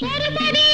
చెరుసడి